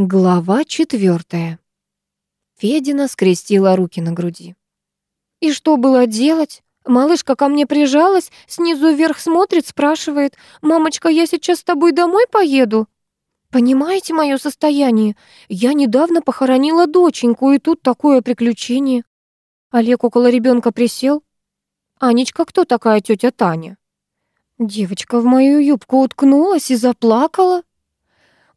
Глава четвертая. Федина скрестила руки на груди. «И что было делать? Малышка ко мне прижалась, снизу вверх смотрит, спрашивает, «Мамочка, я сейчас с тобой домой поеду?» Понимаете мое состояние? Я недавно похоронила доченьку, и тут такое приключение. Олег около ребенка присел. «Анечка, кто такая тетя Таня?» Девочка в мою юбку уткнулась и заплакала.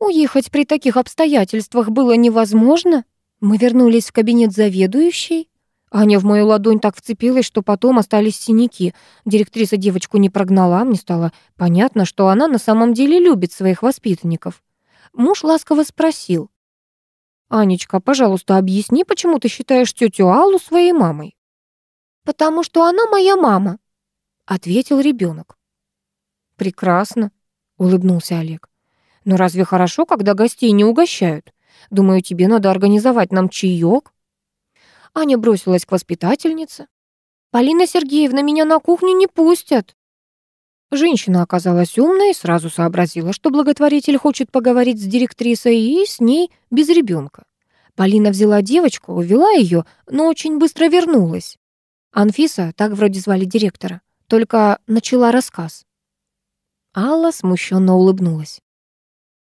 Уехать при таких обстоятельствах было невозможно. Мы вернулись в кабинет заведующей. Аня в мою ладонь так вцепилась, что потом остались синяки. Директриса девочку не прогнала, мне стало понятно, что она на самом деле любит своих воспитанников. Муж ласково спросил. «Анечка, пожалуйста, объясни, почему ты считаешь тетю Аллу своей мамой?» «Потому что она моя мама», — ответил ребенок. «Прекрасно», — улыбнулся Олег. Но разве хорошо, когда гостей не угощают? Думаю, тебе надо организовать нам чаек. Аня бросилась к воспитательнице. «Полина Сергеевна, меня на кухню не пустят!» Женщина оказалась умной и сразу сообразила, что благотворитель хочет поговорить с директрисой и с ней без ребенка. Полина взяла девочку, увела ее, но очень быстро вернулась. Анфиса, так вроде звали директора, только начала рассказ. Алла смущенно улыбнулась.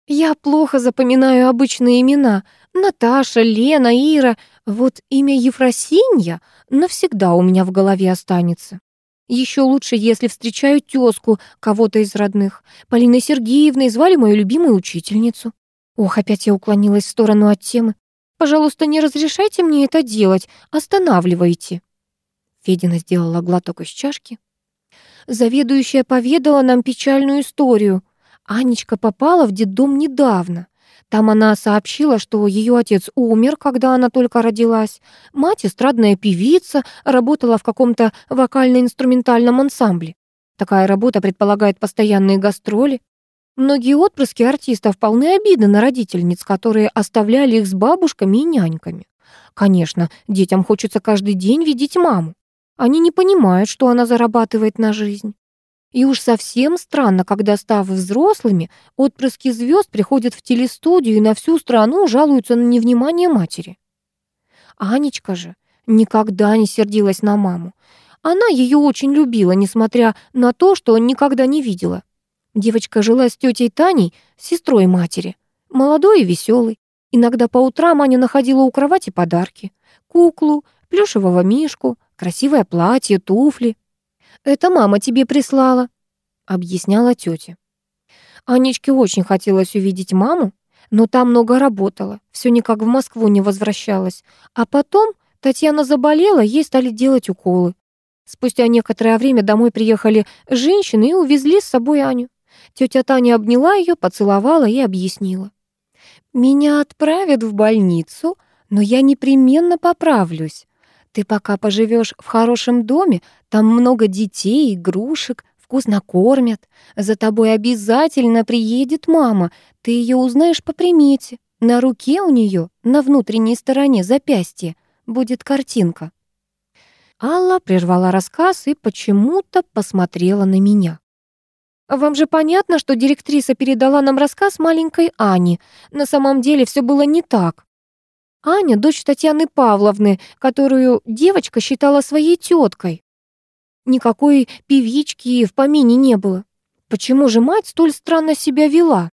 Я плохо запоминаю обычные имена. Наташа, Лена, Ира. Вот имя Ефросинья навсегда у меня в голове останется. Еще лучше, если встречаю тёзку кого-то из родных. Полина Сергеевна звали мою любимую учительницу. Ох, опять я уклонилась в сторону от темы. Пожалуйста, не разрешайте мне это делать. Останавливайте. Федина сделала глоток из чашки. Заведующая поведала нам печальную историю. Анечка попала в детдом недавно. Там она сообщила, что ее отец умер, когда она только родилась. Мать, эстрадная певица, работала в каком-то вокально-инструментальном ансамбле. Такая работа предполагает постоянные гастроли. Многие отпрыски артистов полны обиды на родительниц, которые оставляли их с бабушками и няньками. Конечно, детям хочется каждый день видеть маму. Они не понимают, что она зарабатывает на жизнь. И уж совсем странно, когда, став взрослыми, отпрыски звезд приходят в телестудию и на всю страну жалуются на невнимание матери. Анечка же никогда не сердилась на маму. Она ее очень любила, несмотря на то, что никогда не видела. Девочка жила с тетей Таней, сестрой матери, молодой и веселой. Иногда по утрам Аня находила у кровати подарки. Куклу, плюшевого мишку, красивое платье, туфли. «Это мама тебе прислала», — объясняла тетя. Анечке очень хотелось увидеть маму, но там много работала, все никак в Москву не возвращалась. А потом Татьяна заболела, ей стали делать уколы. Спустя некоторое время домой приехали женщины и увезли с собой Аню. Тетя Таня обняла ее, поцеловала и объяснила. «Меня отправят в больницу, но я непременно поправлюсь. Ты пока поживешь в хорошем доме, там много детей, игрушек, вкусно кормят. За тобой обязательно приедет мама. Ты ее узнаешь по примете. На руке у нее, на внутренней стороне запястья, будет картинка. Алла прервала рассказ и почему-то посмотрела на меня. «Вам же понятно, что директриса передала нам рассказ маленькой Ани. На самом деле все было не так. Аня — дочь Татьяны Павловны, которую девочка считала своей теткой. Никакой певички в помине не было. Почему же мать столь странно себя вела?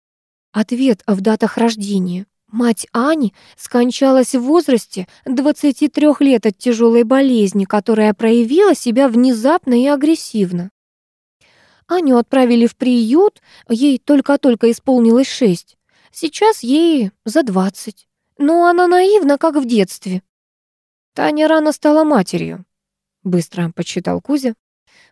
Ответ в датах рождения. Мать Ани скончалась в возрасте 23 лет от тяжелой болезни, которая проявила себя внезапно и агрессивно. Аню отправили в приют, ей только-только исполнилось шесть. Сейчас ей за двадцать. Но она наивна, как в детстве. Таня рано стала матерью, быстро подсчитал Кузя.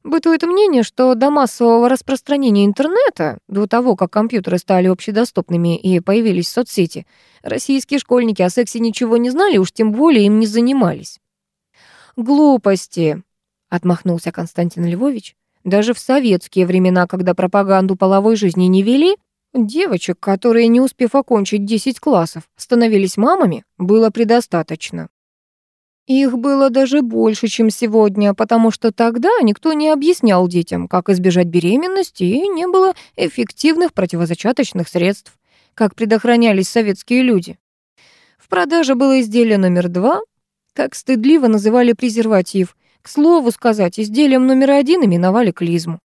Бытует мнение, что до массового распространения интернета, до того, как компьютеры стали общедоступными и появились соцсети, российские школьники о сексе ничего не знали, уж тем более им не занимались. «Глупости», — отмахнулся Константин Львович. «Даже в советские времена, когда пропаганду половой жизни не вели, Девочек, которые, не успев окончить 10 классов, становились мамами, было предостаточно. Их было даже больше, чем сегодня, потому что тогда никто не объяснял детям, как избежать беременности, и не было эффективных противозачаточных средств, как предохранялись советские люди. продаже было изделие номер два. Как стыдливо называли презерватив. К слову сказать, изделием номер один именовали клизму.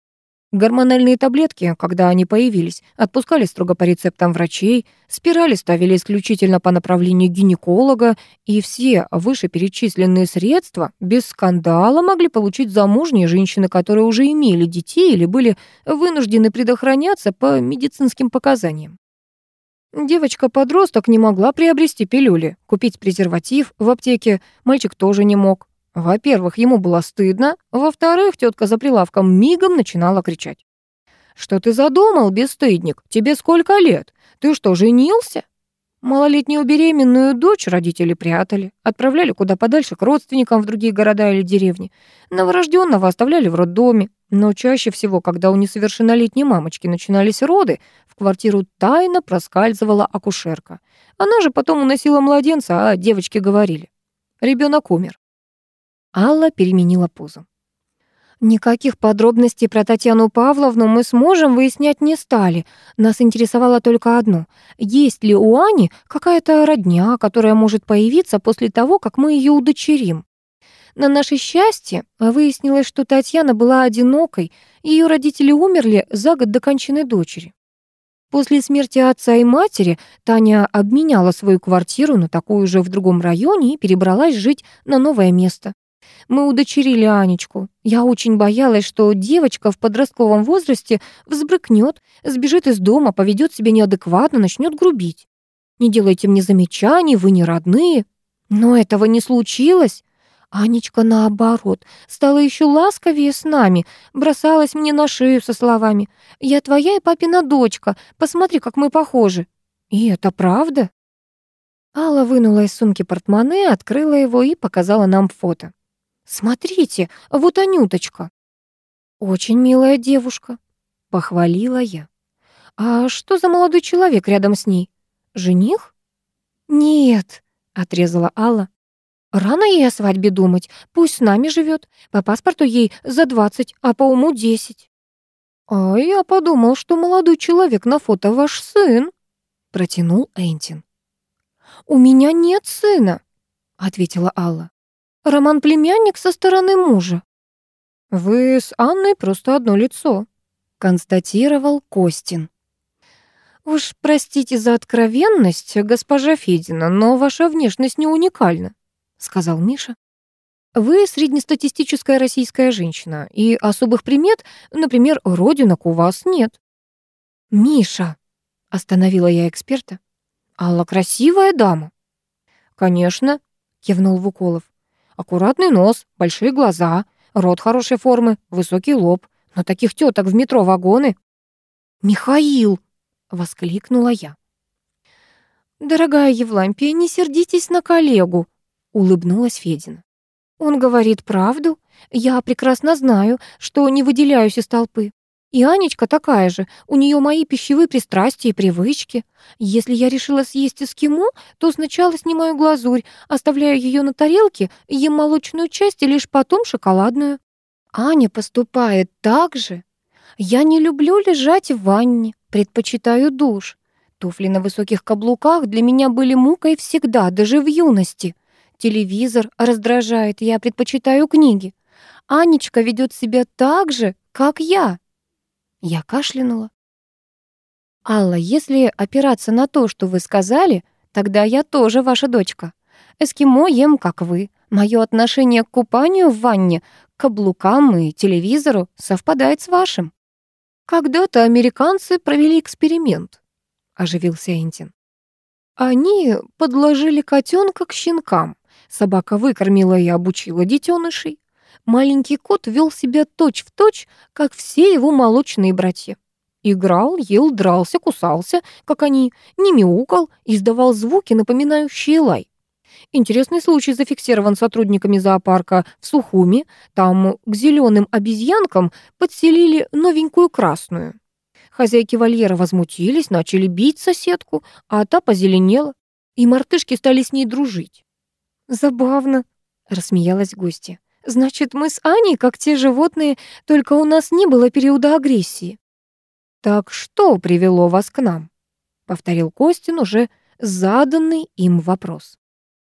Гормональные таблетки, когда они появились, отпускали строго по рецептам врачей, спирали ставили исключительно по направлению гинеколога, и все вышеперечисленные средства без скандала могли получить замужние женщины, которые уже имели детей или были вынуждены предохраняться по медицинским показаниям. Девочка-подросток не могла приобрести пилюли, купить презерватив в аптеке мальчик тоже не мог. Во-первых, ему было стыдно, во-вторых, тетка за прилавком мигом начинала кричать. «Что ты задумал, бесстыдник? Тебе сколько лет? Ты что, женился?» Малолетнюю беременную дочь родители прятали, отправляли куда подальше к родственникам в другие города или деревни. Новорожденного оставляли в роддоме. Но чаще всего, когда у несовершеннолетней мамочки начинались роды, в квартиру тайно проскальзывала акушерка. Она же потом уносила младенца, а девочки говорили. Ребенок умер. Алла переменила позу. Никаких подробностей про Татьяну Павловну мы сможем выяснять не стали. Нас интересовало только одно. Есть ли у Ани какая-то родня, которая может появиться после того, как мы ее удочерим? На наше счастье выяснилось, что Татьяна была одинокой, ее родители умерли за год до кончины дочери. После смерти отца и матери Таня обменяла свою квартиру на такую же в другом районе и перебралась жить на новое место. Мы удочерили Анечку. Я очень боялась, что девочка в подростковом возрасте взбрыкнет, сбежит из дома, поведет себя неадекватно, начнет грубить. Не делайте мне замечаний, вы не родные. Но этого не случилось. Анечка, наоборот, стала еще ласковее с нами, бросалась мне на шею со словами «Я твоя и папина дочка, посмотри, как мы похожи». И это правда? Алла вынула из сумки портмоне, открыла его и показала нам фото. «Смотрите, вот Анюточка». «Очень милая девушка», — похвалила я. «А что за молодой человек рядом с ней? Жених?» «Нет», — отрезала Алла. «Рано ей о свадьбе думать. Пусть с нами живет. По паспорту ей за двадцать, а по уму десять». «А я подумал, что молодой человек на фото ваш сын», — протянул Энтин. «У меня нет сына», — ответила Алла. Роман племянник со стороны мужа. Вы с Анной просто одно лицо, констатировал Костин. Уж простите за откровенность, госпожа Федина, но ваша внешность не уникальна, сказал Миша. Вы среднестатистическая российская женщина, и особых примет, например, родинок у вас нет. Миша, остановила я эксперта. Алла красивая дама. Конечно, кивнул Вуколов. Аккуратный нос, большие глаза, рот хорошей формы, высокий лоб. Но таких теток в метро вагоны. «Михаил!» — воскликнула я. «Дорогая Евлампия, не сердитесь на коллегу», — улыбнулась Федина. «Он говорит правду. Я прекрасно знаю, что не выделяюсь из толпы. И Анечка такая же, у нее мои пищевые пристрастия и привычки. Если я решила съесть эскимо, то сначала снимаю глазурь, оставляю ее на тарелке, ем молочную часть и лишь потом шоколадную. Аня поступает так же. Я не люблю лежать в ванне, предпочитаю душ. Туфли на высоких каблуках для меня были мукой всегда, даже в юности. Телевизор раздражает, я предпочитаю книги. Анечка ведет себя так же, как я. Я кашлянула. «Алла, если опираться на то, что вы сказали, тогда я тоже ваша дочка. Эскимо ем, как вы. Мое отношение к купанию в ванне, к каблукам и телевизору совпадает с вашим». «Когда-то американцы провели эксперимент», — оживился Энтин. «Они подложили котенка к щенкам. Собака выкормила и обучила детенышей маленький кот вел себя точь-в-точь, точь, как все его молочные братья. Играл, ел, дрался, кусался, как они, не мяукал, издавал звуки, напоминающие лай. Интересный случай зафиксирован сотрудниками зоопарка в Сухуми. Там к зеленым обезьянкам подселили новенькую красную. Хозяйки вольера возмутились, начали бить соседку, а та позеленела, и мартышки стали с ней дружить. «Забавно», — рассмеялась гостья. Значит, мы с Аней, как те животные, только у нас не было периода агрессии. Так что привело вас к нам? Повторил Костин уже заданный им вопрос.